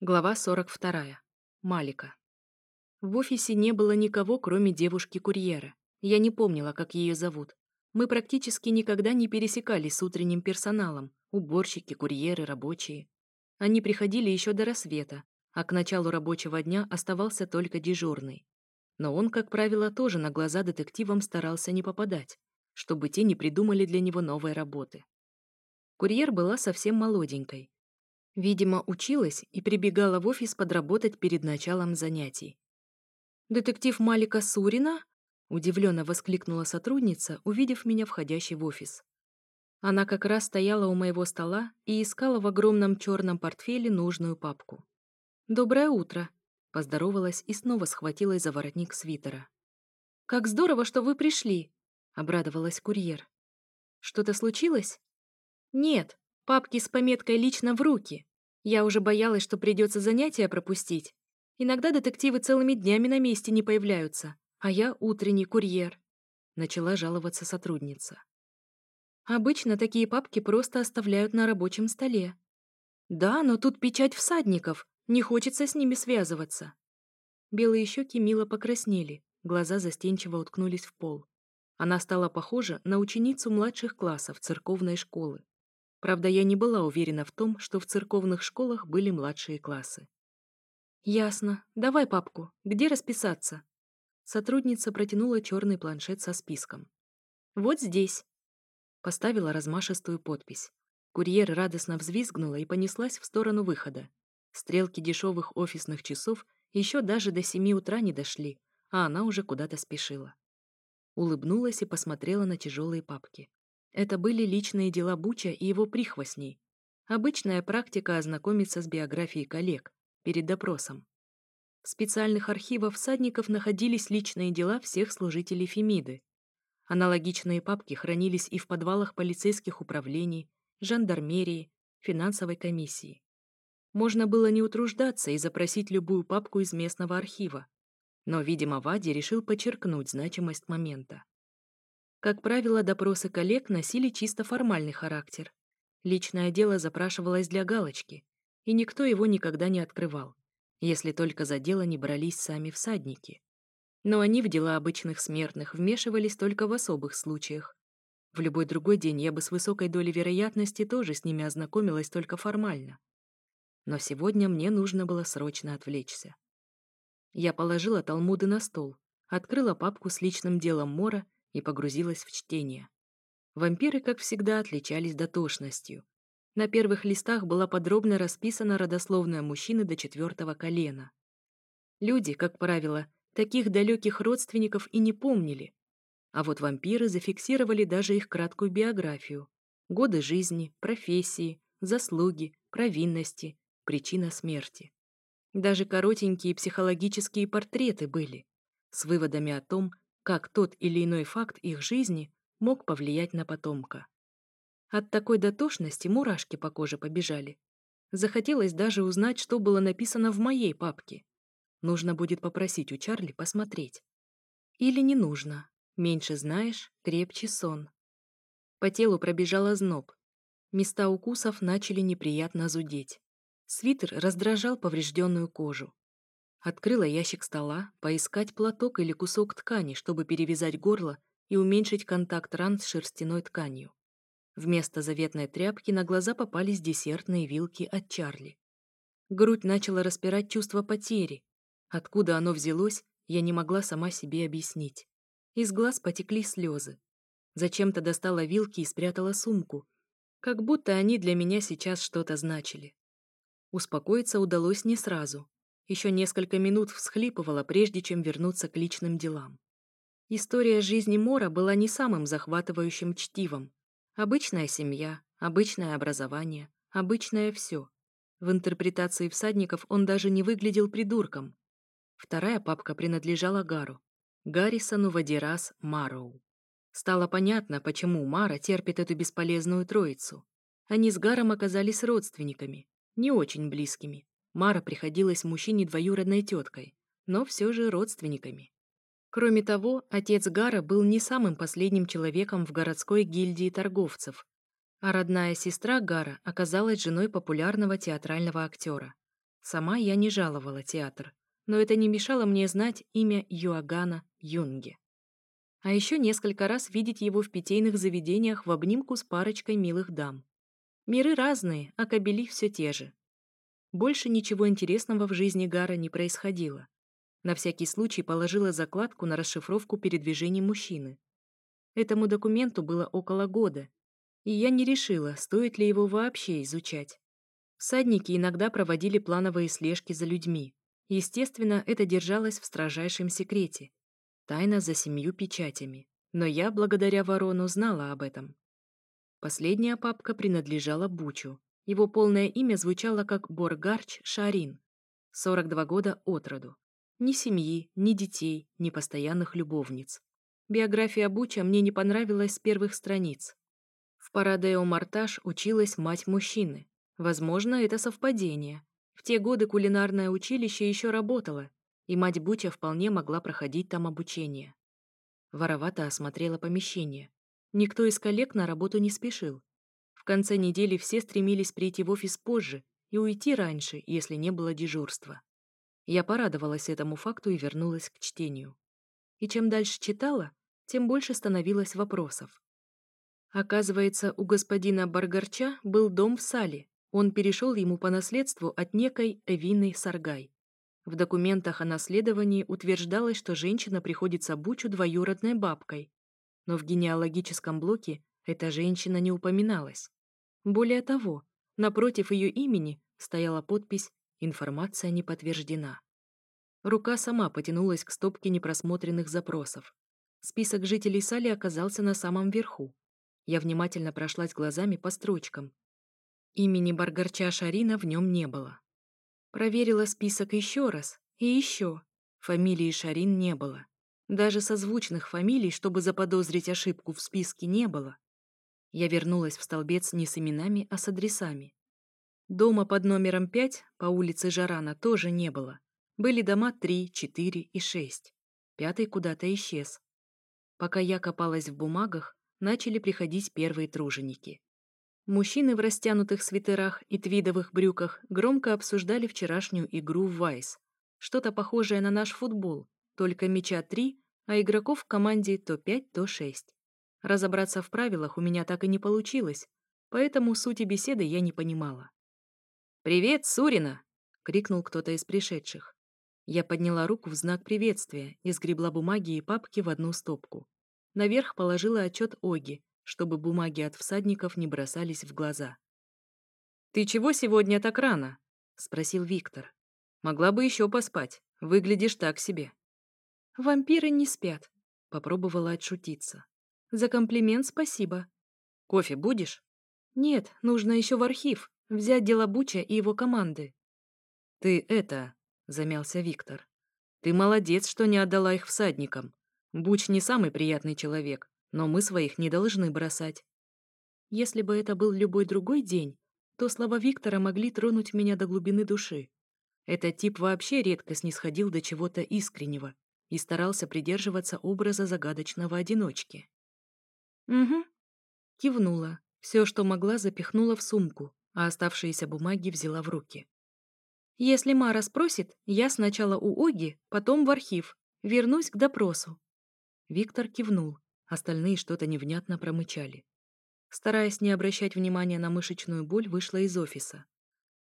Глава 42. Малика. В офисе не было никого, кроме девушки-курьера. Я не помнила, как ее зовут. Мы практически никогда не пересекались с утренним персоналом. Уборщики, курьеры, рабочие. Они приходили еще до рассвета, а к началу рабочего дня оставался только дежурный. Но он, как правило, тоже на глаза детективам старался не попадать, чтобы те не придумали для него новой работы. Курьер была совсем молоденькой, Видимо, училась и прибегала в офис подработать перед началом занятий. «Детектив Малика Сурина?» — удивленно воскликнула сотрудница, увидев меня входящей в офис. Она как раз стояла у моего стола и искала в огромном черном портфеле нужную папку. «Доброе утро», — поздоровалась и снова схватилась за воротник свитера. «Как здорово, что вы пришли», — обрадовалась курьер. «Что-то случилось?» «Нет, папки с пометкой «Лично в руки», я уже боялась, что придется занятия пропустить. Иногда детективы целыми днями на месте не появляются, а я утренний курьер. Начала жаловаться сотрудница. Обычно такие папки просто оставляют на рабочем столе. Да, но тут печать всадников, не хочется с ними связываться. Белые щеки мило покраснели, глаза застенчиво уткнулись в пол. Она стала похожа на ученицу младших классов церковной школы. Правда, я не была уверена в том, что в церковных школах были младшие классы. «Ясно. Давай папку. Где расписаться?» Сотрудница протянула черный планшет со списком. «Вот здесь». Поставила размашистую подпись. Курьер радостно взвизгнула и понеслась в сторону выхода. Стрелки дешевых офисных часов еще даже до семи утра не дошли, а она уже куда-то спешила. Улыбнулась и посмотрела на тяжелые папки. Это были личные дела Буча и его прихвостней. Обычная практика ознакомиться с биографией коллег перед допросом. В специальных архивах всадников находились личные дела всех служителей Фемиды. Аналогичные папки хранились и в подвалах полицейских управлений, жандармерии, финансовой комиссии. Можно было не утруждаться и запросить любую папку из местного архива. Но, видимо, Вади решил подчеркнуть значимость момента. Как правило, допросы коллег носили чисто формальный характер. Личное дело запрашивалось для галочки, и никто его никогда не открывал, если только за дело не брались сами всадники. Но они в дела обычных смертных вмешивались только в особых случаях. В любой другой день я бы с высокой долей вероятности тоже с ними ознакомилась только формально. Но сегодня мне нужно было срочно отвлечься. Я положила талмуды на стол, открыла папку с личным делом Мора и погрузилась в чтение. Вампиры, как всегда, отличались дотошностью. На первых листах была подробно расписана родословная мужчины до четвертого колена. Люди, как правило, таких далеких родственников и не помнили. А вот вампиры зафиксировали даже их краткую биографию. Годы жизни, профессии, заслуги, провинности, причина смерти. Даже коротенькие психологические портреты были, с выводами о том, как тот или иной факт их жизни мог повлиять на потомка. От такой дотошности мурашки по коже побежали. Захотелось даже узнать, что было написано в моей папке. Нужно будет попросить у Чарли посмотреть. Или не нужно. Меньше знаешь, крепче сон. По телу пробежала зноб. Места укусов начали неприятно зудеть. Свитер раздражал поврежденную кожу. Открыла ящик стола, поискать платок или кусок ткани, чтобы перевязать горло и уменьшить контакт ран с шерстяной тканью. Вместо заветной тряпки на глаза попались десертные вилки от Чарли. Грудь начала распирать чувство потери. Откуда оно взялось, я не могла сама себе объяснить. Из глаз потекли слезы. Зачем-то достала вилки и спрятала сумку, как будто они для меня сейчас что-то значили. Успокоиться удалось не сразу. Еще несколько минут всхлипывала, прежде чем вернуться к личным делам. История жизни Мора была не самым захватывающим чтивом. Обычная семья, обычное образование, обычное все. В интерпретации всадников он даже не выглядел придурком. Вторая папка принадлежала Гару. Гаррисону Вадирас Мароу. Стало понятно, почему Мара терпит эту бесполезную троицу. Они с Гаром оказались родственниками, не очень близкими, Мара приходилась мужчине двоюродной теткой, но все же родственниками. Кроме того, отец Гара был не самым последним человеком в городской гильдии торговцев, а родная сестра Гара оказалась женой популярного театрального актера. Сама я не жаловала театр, но это не мешало мне знать имя Юагана Юнге. А еще несколько раз видеть его в питейных заведениях в обнимку с парочкой милых дам. Миры разные, а кабели все те же. Больше ничего интересного в жизни Гара не происходило. На всякий случай положила закладку на расшифровку передвижений мужчины. Этому документу было около года, и я не решила, стоит ли его вообще изучать. Всадники иногда проводили плановые слежки за людьми. Естественно, это держалось в строжайшем секрете. Тайна за семью печатями. Но я, благодаря Ворону, знала об этом. Последняя папка принадлежала Бучу. Его полное имя звучало как Боргарч Шарин. 42 года от роду. Ни семьи, ни детей, ни постоянных любовниц. Биография Буча мне не понравилась с первых страниц. В Парадео Марташ училась мать мужчины, Возможно, это совпадение. В те годы кулинарное училище еще работало, и мать Бутя вполне могла проходить там обучение. Воровато осмотрела помещение. Никто из коллег на работу не спешил. Конце недели все стремились прийти в офис позже и уйти раньше, если не было дежурства. Я порадовалась этому факту и вернулась к чтению. И чем дальше читала, тем больше становилось вопросов. Оказывается, у господина Баргарча был дом в Сале, он перешел ему по наследству от некой Эвины Саргай. В документах о наследовании утверждалось, что женщина приходится Бучу двоюродной бабкой, но в генеалогическом блоке эта женщина не упоминалась. Более того, напротив ее имени стояла подпись «Информация не подтверждена». Рука сама потянулась к стопке непросмотренных запросов. Список жителей Сали оказался на самом верху. Я внимательно прошлась глазами по строчкам, Имени Баргарча Шарина в нем не было. Проверила список еще раз и еще. Фамилии Шарин не было. Даже созвучных фамилий, чтобы заподозрить ошибку в списке, не было. Я вернулась в столбец не с именами, а с адресами. Дома под номером 5 по улице Жарана тоже не было. Были дома 3, 4 и 6. Пятый куда-то исчез. Пока я копалась в бумагах, начали приходить первые труженики. Мужчины в растянутых свитерах и твидовых брюках громко обсуждали вчерашнюю игру в Вайс. Что-то похожее на наш футбол, только мяча три, а игроков в команде то пять, то шесть. Разобраться в правилах у меня так и не получилось, поэтому сути беседы я не понимала. «Привет, Сурина!» — крикнул кто-то из пришедших. Я подняла руку в знак приветствия и сгребла бумаги и папки в одну стопку. Наверх положила отчет Оги, чтобы бумаги от всадников не бросались в глаза. «Ты чего сегодня так рано?» — спросил Виктор. «Могла бы еще поспать. Выглядишь так себе». «Вампиры не спят», — попробовала отшутиться. «За комплимент спасибо». «Кофе будешь?» «Нет, нужно еще в архив, взять дело Буча и его команды». «Ты это...» — замялся Виктор. «Ты молодец, что не отдала их всадникам. Буч не самый приятный человек, но мы своих не должны бросать. Если бы это был любой другой день, то слова Виктора могли тронуть меня до глубины души. Этот тип вообще редко снисходил до чего-то искреннего и старался придерживаться образа загадочного одиночки. «Угу», — кивнула. Все, что могла, запихнула в сумку, а оставшиеся бумаги взяла в руки. «Если Мара спросит, я сначала у Оги, потом в архив. Вернусь к допросу». Виктор кивнул, Остальные что-то невнятно промычали. Стараясь не обращать внимания на мышечную боль, вышла из офиса.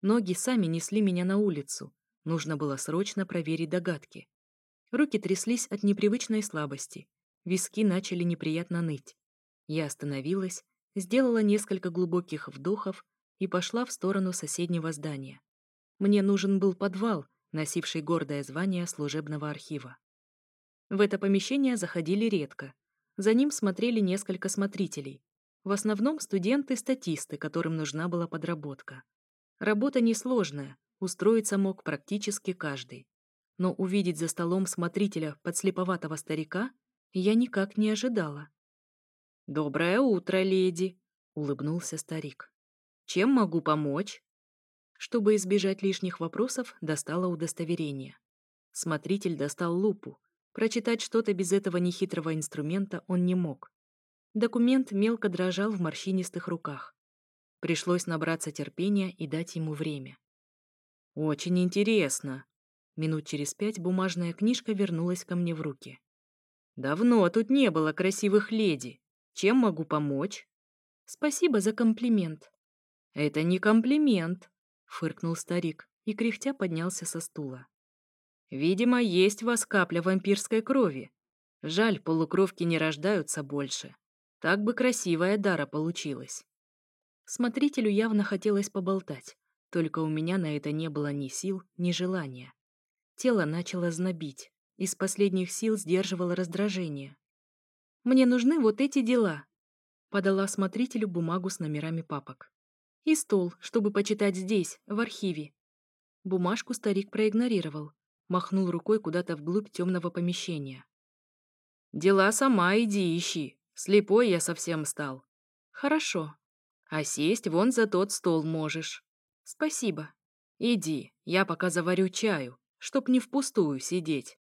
Ноги сами несли меня на улицу. Нужно было срочно проверить догадки. Руки тряслись от непривычной слабости. Виски начали неприятно ныть. Я остановилась, сделала несколько глубоких вдохов и пошла в сторону соседнего здания. Мне нужен был подвал, носивший гордое звание служебного архива. В это помещение заходили редко, за ним смотрели несколько смотрителей. В основном студенты-статисты, которым нужна была подработка. Работа несложная, устроиться мог практически каждый. Но увидеть за столом смотрителя подслеповатого старика я никак не ожидала. «Доброе утро, леди!» — улыбнулся старик. «Чем могу помочь?» Чтобы избежать лишних вопросов, достала удостоверение. Смотритель достал лупу, Прочитать что-то без этого нехитрого инструмента он не мог. Документ мелко дрожал в морщинистых руках. Пришлось набраться терпения и дать ему время. Очень интересно. Минут через пять бумажная книжка вернулась ко мне в руки. Давно тут не было красивых леди. Чем могу помочь? Спасибо за комплимент. Это не комплимент, фыркнул старик и кряхтя поднялся со стула. Видимо, есть в вас капля вампирской крови. Жаль, полукровки не рождаются больше. Так бы красивая дара получилась. Смотрителю явно хотелось поболтать, только у меня на это не было ни сил, ни желания. Тело начало знобить, из последних сил сдерживало раздражение. «Мне нужны вот эти дела», — подала смотрителю бумагу с номерами папок. «И стол, чтобы почитать здесь, в архиве». Бумажку старик проигнорировал, махнул рукой куда-то вглубь темного помещения. «Дела сама иди ищи. Слепой я совсем стал». «Хорошо. А сесть вон за тот стол можешь». «Спасибо». «Иди, я пока заварю чаю, чтоб не впустую сидеть».